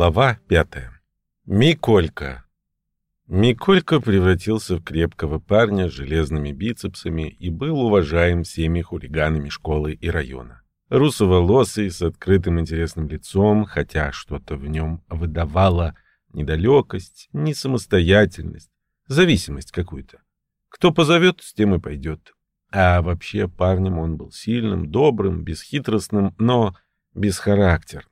Глава пятая. Миколька. Миколька превратился в крепкого парня с железными бицепсами и был уважаем всеми хулиганами школы и района. Русоволосый, с открытым интересным лицом, хотя что-то в нем выдавало недалекость, несамостоятельность, зависимость какую-то. Кто позовет, с тем и пойдет. А вообще парнем он был сильным, добрым, бесхитростным, но бесхарактерным.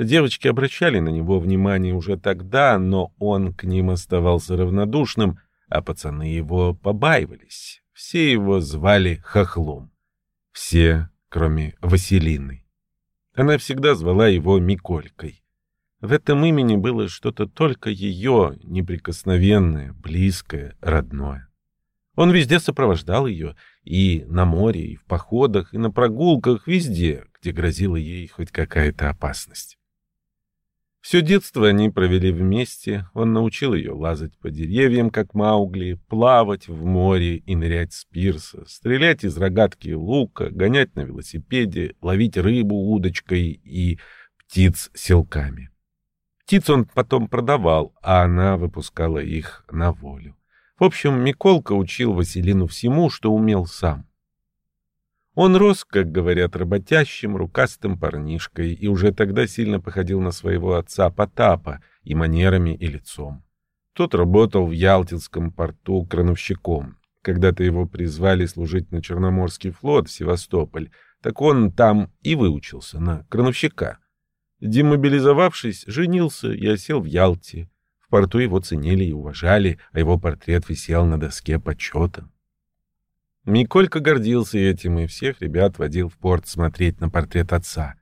Девочки обращали на него внимание уже тогда, но он к ним оставался равнодушным, а пацаны его побаивались. Все его звали Хохлом. Все, кроме Василины. Она всегда звала его Миколькой. В этом имени было что-то только ее, неприкосновенное, близкое, родное. Он везде сопровождал ее, и на море, и в походах, и на прогулках, везде, где грозила ей хоть какая-то опасность. Все детство они провели вместе, он научил ее лазать по деревьям, как Маугли, плавать в море и нырять с пирса, стрелять из рогатки лука, гонять на велосипеде, ловить рыбу удочкой и птиц селками. Птиц он потом продавал, а она выпускала их на волю. В общем, Миколка учил Василину всему, что умел сам. Он рос, как говорят, работящим, рукастым парнишкой и уже тогда сильно походил на своего отца Потапа и манерами, и лицом. Тот работал в Ялтинском порту крановщиком. Когда-то его призвали служить на Черноморский флот в Севастополь, так он там и выучился на крановщика. Демобилизовавшись, женился и осел в Ялте. В порту его ценили и уважали, а его портрет висел на доске почета. Миколька гордился этим и всех ребят водил в порт смотреть на портрет отца.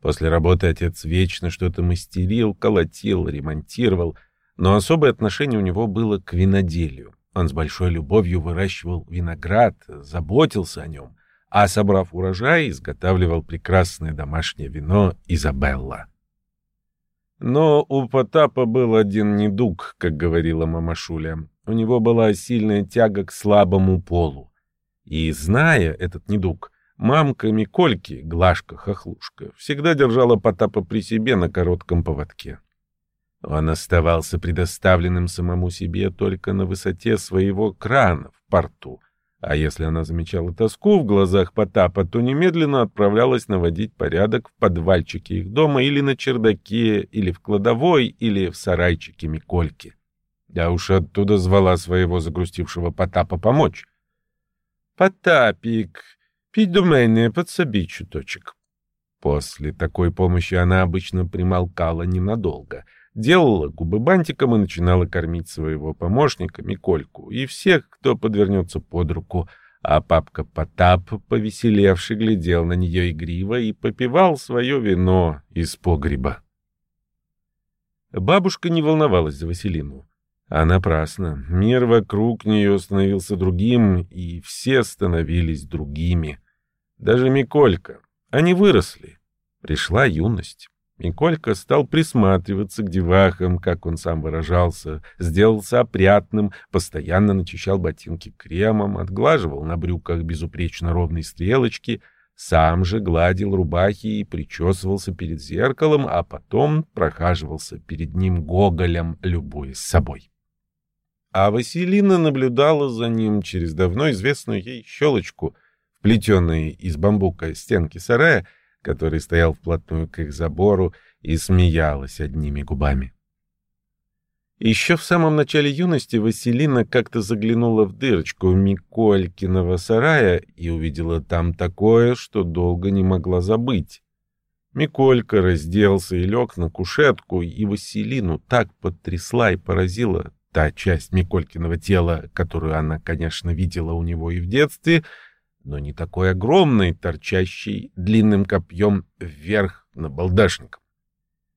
После работы отец вечно что-то мастерил, колотил, ремонтировал, но особое отношение у него было к виноделию. Он с большой любовью выращивал виноград, заботился о нем, а, собрав урожай, изготавливал прекрасное домашнее вино «Изабелла». Но у Потапа был один недуг, как говорила мама Шуля. У него была сильная тяга к слабому полу. И, зная этот недуг, мамка Микольки, Глашка-хохлушка, всегда держала Потапа при себе на коротком поводке. Он оставался предоставленным самому себе только на высоте своего крана в порту, а если она замечала тоску в глазах Потапа, то немедленно отправлялась наводить порядок в подвальчике их дома или на чердаке, или в кладовой, или в сарайчике Микольки. Я уж оттуда звала своего загрустившего Потапа помочь. Потапик, пить до мене, подсоби чуточек. После такой помощи она обычно примолкала ненадолго, делала губы бантиком и начинала кормить своего помощника Микольку и всех, кто подвернется под руку, а папка Потап, повеселевший, глядел на нее игриво и попивал свое вино из погреба. Бабушка не волновалась за Василину. А напрасно. Мир вокруг нее становился другим, и все становились другими. Даже Миколька. Они выросли. Пришла юность. Миколька стал присматриваться к девахам, как он сам выражался, сделался опрятным, постоянно начищал ботинки кремом, отглаживал на брюках безупречно ровные стрелочки, сам же гладил рубахи и причесывался перед зеркалом, а потом прохаживался перед ним гоголем, любуясь собой а Василина наблюдала за ним через давно известную ей щелочку, вплетенной из бамбука стенки сарая, который стоял вплотную к их забору, и смеялась одними губами. Еще в самом начале юности Василина как-то заглянула в дырочку Миколькиного сарая и увидела там такое, что долго не могла забыть. Миколька разделся и лег на кушетку, и Василину так потрясла и поразила та часть Миколькиного тела, которую она, конечно, видела у него и в детстве, но не такой огромной, торчащей длинным копьем вверх на балдашником.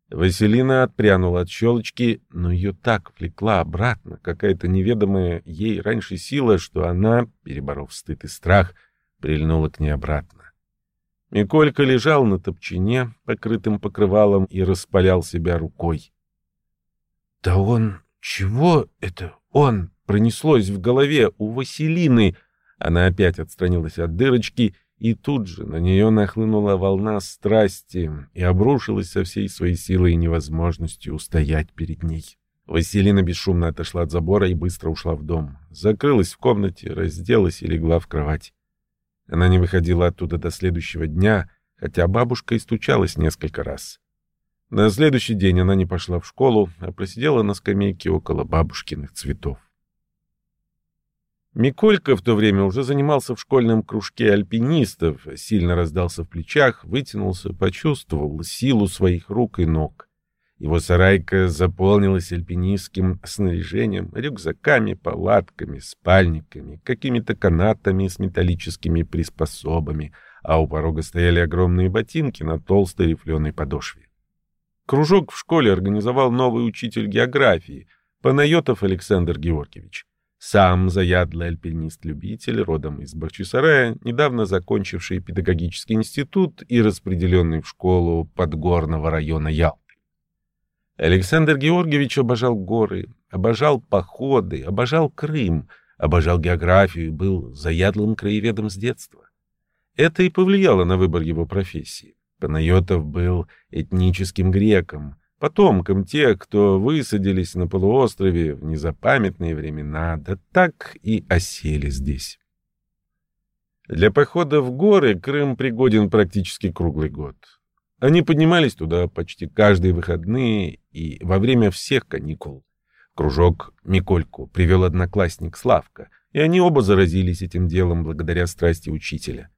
Василина отпрянула от щелочки, но ее так влекла обратно какая-то неведомая ей раньше сила, что она, переборов стыд и страх, прильнула к ней обратно. Миколька лежал на топчине, покрытым покрывалом, и распалял себя рукой. — Да он чего это он? Пронеслось в голове у Василины. Она опять отстранилась от дырочки И тут же на нее нахлынула волна страсти и обрушилась со всей своей силой и невозможностью устоять перед ней. Василина бесшумно отошла от забора и быстро ушла в дом. Закрылась в комнате, разделась и легла в кровать. Она не выходила оттуда до следующего дня, хотя бабушка и стучалась несколько раз. На следующий день она не пошла в школу, а просидела на скамейке около бабушкиных цветов. Миколька в то время уже занимался в школьном кружке альпинистов, сильно раздался в плечах, вытянулся, почувствовал силу своих рук и ног. Его сарайка заполнилась альпинистским снаряжением, рюкзаками, палатками, спальниками, какими-то канатами с металлическими приспособами, а у порога стояли огромные ботинки на толстой рифленой подошве. Кружок в школе организовал новый учитель географии, Панайотов Александр Георгиевич. Сам заядлый альпинист-любитель, родом из Бахчисарая, недавно закончивший педагогический институт и распределенный в школу Подгорного района Ялты. Александр Георгиевич обожал горы, обожал походы, обожал Крым, обожал географию и был заядлым краеведом с детства. Это и повлияло на выбор его профессии. Панайотов был этническим греком, потомком тех, кто высадились на полуострове в незапамятные времена, да так и осели здесь. Для похода в горы Крым пригоден практически круглый год. Они поднимались туда почти каждые выходные и во время всех каникул. Кружок Микольку привел одноклассник Славка, и они оба заразились этим делом благодаря страсти учителя.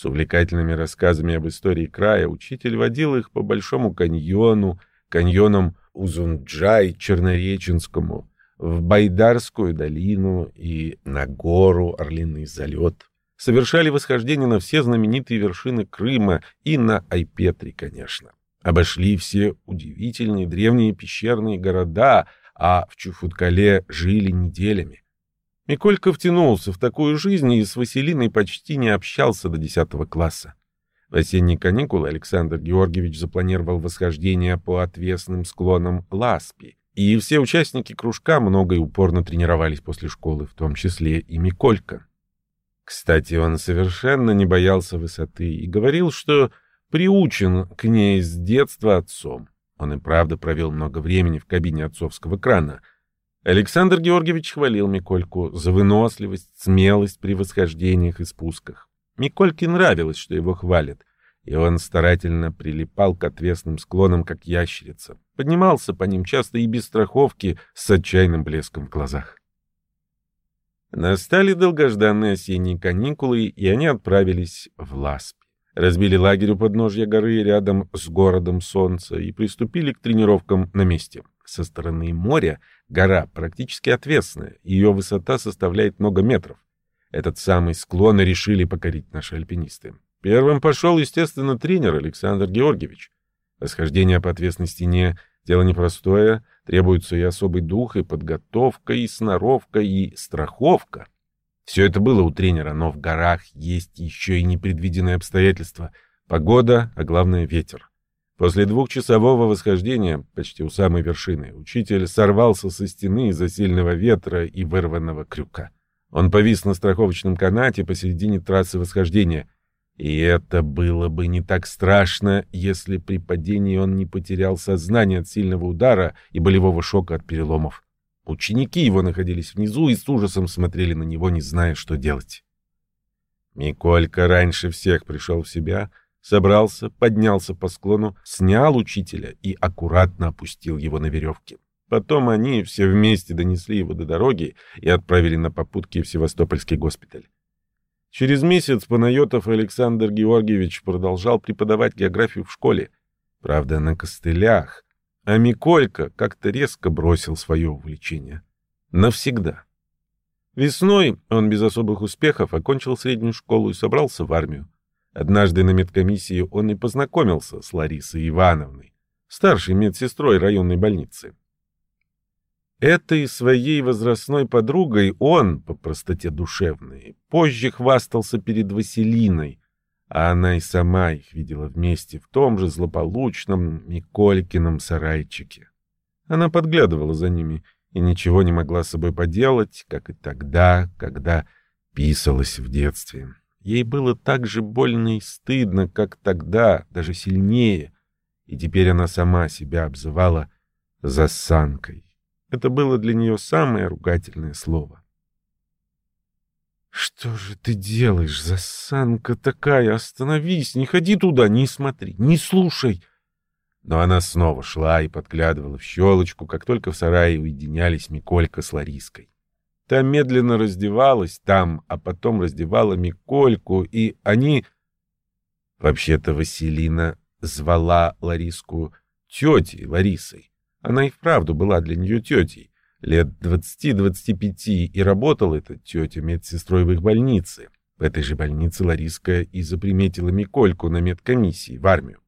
С увлекательными рассказами об истории края учитель водил их по Большому каньону, каньонам Узунджай, Чернореченскому, в Байдарскую долину и на гору Орлиный залет. Совершали восхождение на все знаменитые вершины Крыма и на Айпетри, конечно. Обошли все удивительные древние пещерные города, а в Чуфуткале жили неделями. Миколька втянулся в такую жизнь и с Василиной почти не общался до десятого класса. В осенние каникулы Александр Георгиевич запланировал восхождение по отвесным склонам Ласпи, и все участники кружка много и упорно тренировались после школы, в том числе и Миколька. Кстати, он совершенно не боялся высоты и говорил, что приучен к ней с детства отцом. Он и правда провел много времени в кабине отцовского крана. Александр Георгиевич хвалил Микольку за выносливость, смелость при восхождениях и спусках. Микольке нравилось, что его хвалят, и он старательно прилипал к отвесным склонам, как ящерица. Поднимался по ним часто и без страховки, с отчаянным блеском в глазах. Настали долгожданные осенние каникулы, и они отправились в Ласпи. Разбили лагерь у подножья горы рядом с городом Солнца и приступили к тренировкам на месте. Со стороны моря гора практически отвесная, ее высота составляет много метров. Этот самый склон решили покорить наши альпинисты. Первым пошел, естественно, тренер Александр Георгиевич. Восхождение по отвесной стене — дело непростое, требуется и особый дух, и подготовка, и сноровка, и страховка. Все это было у тренера, но в горах есть еще и непредвиденные обстоятельства. Погода, а главное ветер. После двухчасового восхождения, почти у самой вершины, учитель сорвался со стены из-за сильного ветра и вырванного крюка. Он повис на страховочном канате посередине трассы восхождения. И это было бы не так страшно, если при падении он не потерял сознание от сильного удара и болевого шока от переломов. Ученики его находились внизу и с ужасом смотрели на него, не зная, что делать. Миколька раньше всех пришел в себя, собрался, поднялся по склону, снял учителя и аккуратно опустил его на веревке. Потом они все вместе донесли его до дороги и отправили на попутки в Севастопольский госпиталь. Через месяц Панайотов Александр Георгиевич продолжал преподавать географию в школе. Правда, на костылях. А Миколька как-то резко бросил свое увлечение. Навсегда. Весной он без особых успехов окончил среднюю школу и собрался в армию. Однажды на медкомиссии он и познакомился с Ларисой Ивановной, старшей медсестрой районной больницы. Этой своей возрастной подругой он, по простоте душевной, позже хвастался перед Василиной, а она и сама их видела вместе в том же злополучном Миколькином сарайчике. Она подглядывала за ними и ничего не могла с собой поделать, как и тогда, когда писалась в детстве. Ей было так же больно и стыдно, как тогда, даже сильнее. И теперь она сама себя обзывала «засанкой». Это было для нее самое ругательное слово. «Что же ты делаешь, засанка такая? Остановись, не ходи туда, не смотри, не слушай!» Но она снова шла и подглядывала в щелочку, как только в сарае уединялись Миколька с Лариской. Та медленно раздевалась там, а потом раздевала Микольку, и они... Вообще-то Василина звала Лариску тетей Ларисой. Она и вправду была для нее тетей. Лет двадцати-двадцати пяти, и работала эта тетя медсестрой в их больнице. В этой же больнице Лариска и заприметила Микольку на медкомиссии в армию.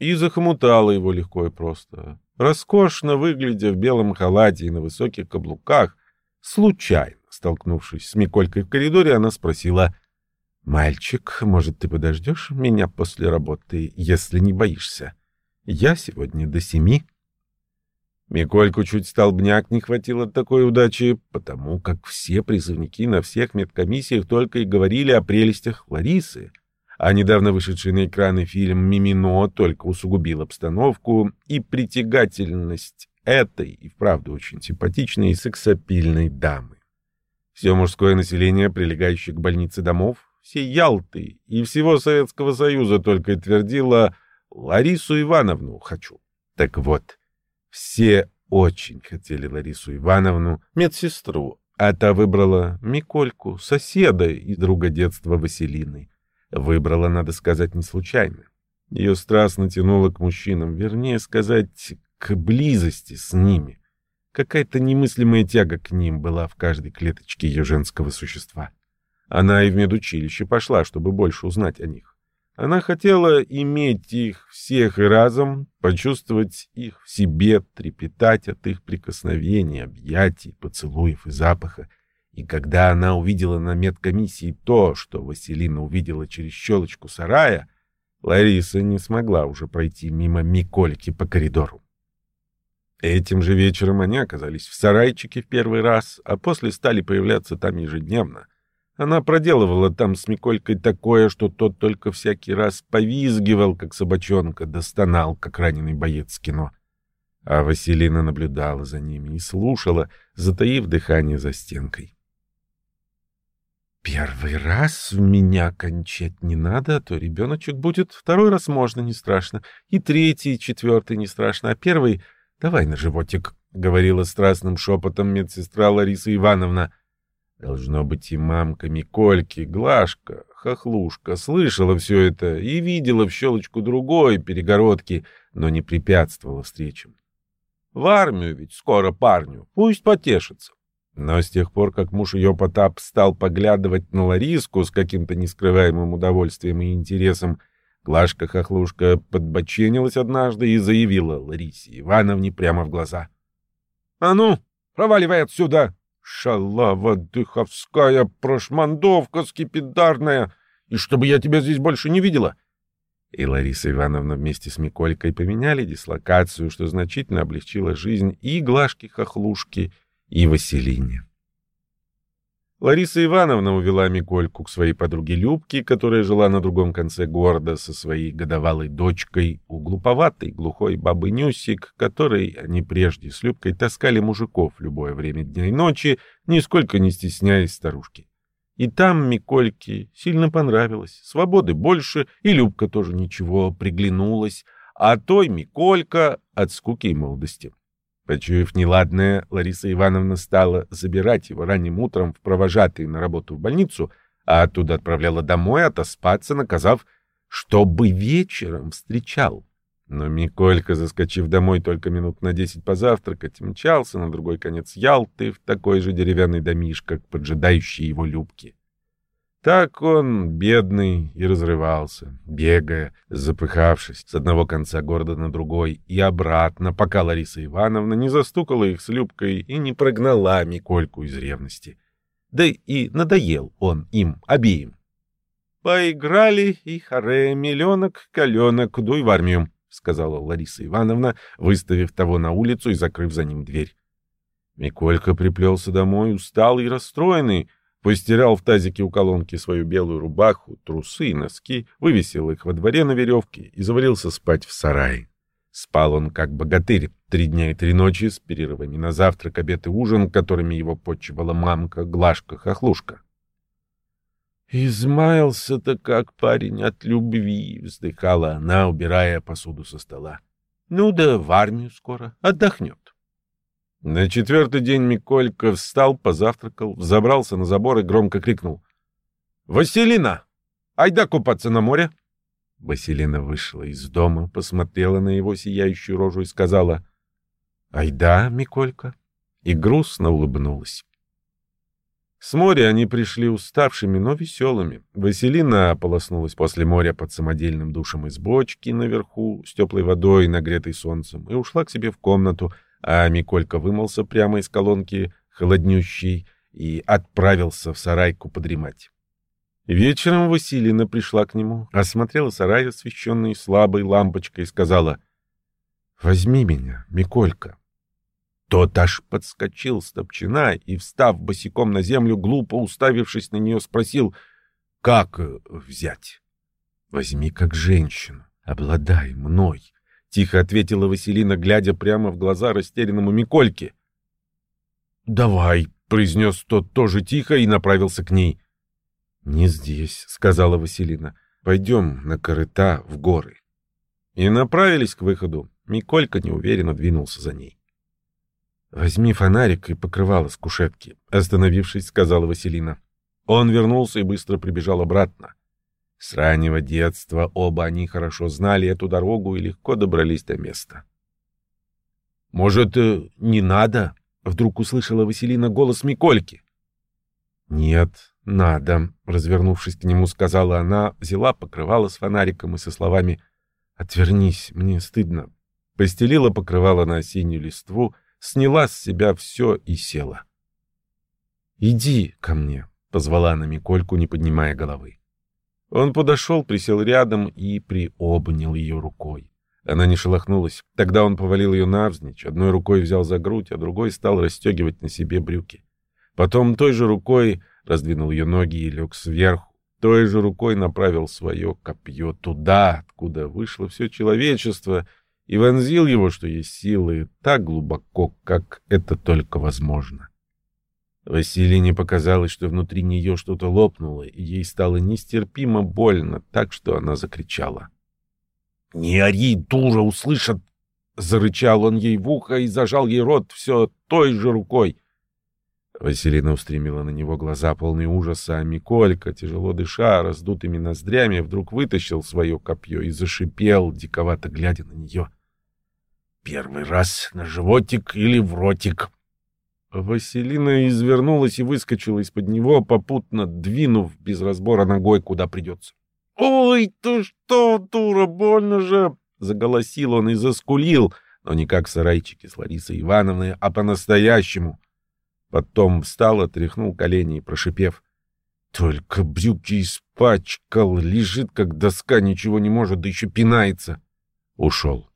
И захомутала его легко и просто. Роскошно выглядя в белом халате и на высоких каблуках, Случайно, столкнувшись с Миколькой в коридоре, она спросила, «Мальчик, может, ты подождешь меня после работы, если не боишься? Я сегодня до семи». Микольку чуть столбняк не хватило такой удачи, потому как все призывники на всех медкомиссиях только и говорили о прелестях Ларисы, а недавно вышедший на экраны фильм «Мимино» только усугубил обстановку и притягательность этой и вправду очень симпатичной и сексапильной дамы. Все мужское население, прилегающее к больнице домов, все Ялты и всего Советского Союза только и твердило «Ларису Ивановну хочу». Так вот, все очень хотели Ларису Ивановну, медсестру, а та выбрала Микольку, соседа и друга детства Василины. Выбрала, надо сказать, не случайно. Ее страстно тянуло к мужчинам, вернее сказать, к близости с ними. Какая-то немыслимая тяга к ним была в каждой клеточке ее женского существа. Она и в медучилище пошла, чтобы больше узнать о них. Она хотела иметь их всех и разом, почувствовать их в себе, трепетать от их прикосновений, объятий, поцелуев и запаха. И когда она увидела на медкомиссии то, что Василина увидела через щелочку сарая, Лариса не смогла уже пройти мимо Микольки по коридору. Этим же вечером они оказались в сарайчике в первый раз, а после стали появляться там ежедневно. Она проделывала там с Миколькой такое, что тот только всякий раз повизгивал, как собачонка, достонал, как раненый боец кино. А Василина наблюдала за ними и слушала, затаив дыхание за стенкой. «Первый раз в меня кончать не надо, а то ребеночек будет. Второй раз можно, не страшно. И третий, и четвертый не страшно. А первый Давай на животик, — говорила страстным шепотом медсестра Лариса Ивановна. Должно быть и мамка Микольки, Глашка, хохлушка, слышала все это и видела в щелочку другой перегородки, но не препятствовала встречам. В армию ведь скоро парню, пусть потешится. Но с тех пор, как муж ее Потап стал поглядывать на Лариску с каким-то нескрываемым удовольствием и интересом, Глашка-хохлушка подбоченилась однажды и заявила Ларисе Ивановне прямо в глаза. — А ну, проваливай отсюда! Шалава дыховская прошмандовка скипидарная! И чтобы я тебя здесь больше не видела! И Лариса Ивановна вместе с Миколькой поменяли дислокацию, что значительно облегчило жизнь и Глашки-хохлушки, и Василине. Лариса Ивановна увела Микольку к своей подруге Любке, которая жила на другом конце города со своей годовалой дочкой, у глуповатой глухой бабы Нюсик, которой они прежде с Любкой таскали мужиков любое время дня и ночи, нисколько не стесняясь старушки. И там Микольке сильно понравилось, свободы больше, и Любка тоже ничего приглянулась, а той Миколька от скуки и молодости. Почуяв неладное, Лариса Ивановна стала забирать его ранним утром в провожатые на работу в больницу, а оттуда отправляла домой отоспаться, наказав, чтобы вечером встречал. Но Миколька, заскочив домой только минут на десять позавтракать, мчался на другой конец Ялты в такой же деревянный домишко, поджидающий его любки. Так он, бедный, и разрывался, бегая, запыхавшись с одного конца города на другой и обратно, пока Лариса Ивановна не застукала их с Любкой и не прогнала Микольку из ревности. Да и надоел он им обеим. «Поиграли и харе миллионок, каленок, дуй в армию», — сказала Лариса Ивановна, выставив того на улицу и закрыв за ним дверь. Миколька приплелся домой, усталый и расстроенный, Постирал в тазике у колонки свою белую рубаху, трусы и носки, вывесил их во дворе на веревке и завалился спать в сарае. Спал он как богатырь три дня и три ночи с перерывами на завтрак, обед и ужин, которыми его подчивала мамка, Глашка, Хохлушка. «Измаялся-то как парень от любви», — вздыхала она, убирая посуду со стола. «Ну да в армию скоро, отдохнет». На четвертый день Миколька встал, позавтракал, взобрался на забор и громко крикнул. «Василина! Айда купаться на море!» Василина вышла из дома, посмотрела на его сияющую рожу и сказала «Айда, Миколька!» и грустно улыбнулась. С моря они пришли уставшими, но веселыми. Василина ополоснулась после моря под самодельным душем из бочки наверху с теплой водой, нагретой солнцем, и ушла к себе в комнату, а Миколька вымылся прямо из колонки, холоднющий, и отправился в сарайку подремать. Вечером Василина пришла к нему, осмотрела сарай, освещенный слабой лампочкой, и сказала, «Возьми меня, Миколька». Тот аж подскочил с топчина и, встав босиком на землю, глупо уставившись на нее, спросил, «Как э, взять?» «Возьми как женщину, обладай мной, Тихо ответила Василина, глядя прямо в глаза растерянному Микольке. «Давай», — произнес тот тоже тихо и направился к ней. «Не здесь», — сказала Василина. «Пойдем на корыта в горы». И направились к выходу. Миколька неуверенно двинулся за ней. «Возьми фонарик и покрывало с кушетки», — остановившись, сказала Василина. Он вернулся и быстро прибежал обратно. С раннего детства оба они хорошо знали эту дорогу и легко добрались до места. «Может, э, не надо?» — вдруг услышала Василина голос Микольки. «Нет, надо», — развернувшись к нему, сказала она, взяла покрывало с фонариком и со словами «Отвернись, мне стыдно». Постелила покрывало на осеннюю листву, сняла с себя все и села. «Иди ко мне», — позвала она Микольку, не поднимая головы. Он подошел, присел рядом и приобнял ее рукой. Она не шелохнулась. Тогда он повалил ее навзничь, одной рукой взял за грудь, а другой стал расстегивать на себе брюки. Потом той же рукой раздвинул ее ноги и лег сверху. Той же рукой направил свое копье туда, откуда вышло все человечество, и вонзил его, что есть силы, так глубоко, как это только возможно. Василине показалось, что внутри нее что-то лопнуло, и ей стало нестерпимо больно, так что она закричала. «Не ори, дура, услышат!» Зарычал он ей в ухо и зажал ей рот все той же рукой. Василина устремила на него глаза, полные ужаса, а Миколька, тяжело дыша, раздутыми ноздрями, вдруг вытащил свое копье и зашипел, диковато глядя на нее. «Первый раз на животик или в ротик!» Василина извернулась и выскочила из-под него, попутно двинув без разбора ногой, куда придется. «Ой, ты что, дура, больно же!» — заголосил он и заскулил, но не как сарайчики с Ларисой Ивановной, а по-настоящему. Потом встал, отряхнул колени и, прошипев, «Только брюки испачкал, лежит, как доска, ничего не может, да еще пинается!» Ушел.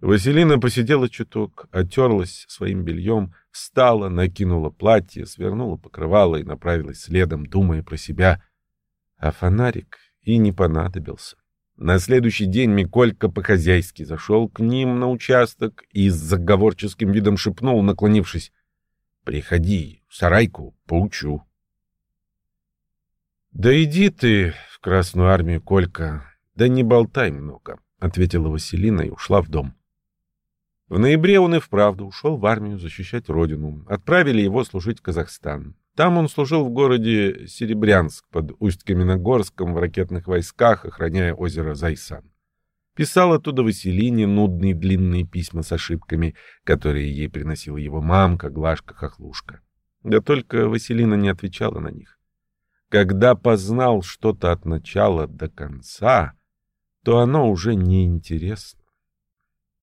Василина посидела чуток, отерлась своим бельем, встала, накинула платье, свернула покрывало и направилась следом, думая про себя. А фонарик и не понадобился. На следующий день Миколька по-хозяйски зашел к ним на участок и с заговорческим видом шепнул, наклонившись, «Приходи в сарайку, поучу». «Да иди ты в Красную Армию, Колька, да не болтай много», — ответила Василина и ушла в дом. В ноябре он и вправду ушел в армию защищать родину. Отправили его служить в Казахстан. Там он служил в городе Серебрянск под Усть-Каменогорском в ракетных войсках, охраняя озеро Зайсан. Писал оттуда Василине нудные длинные письма с ошибками, которые ей приносила его мамка, Глашка, Хохлушка. Да только Василина не отвечала на них. Когда познал что-то от начала до конца, то оно уже не интересно.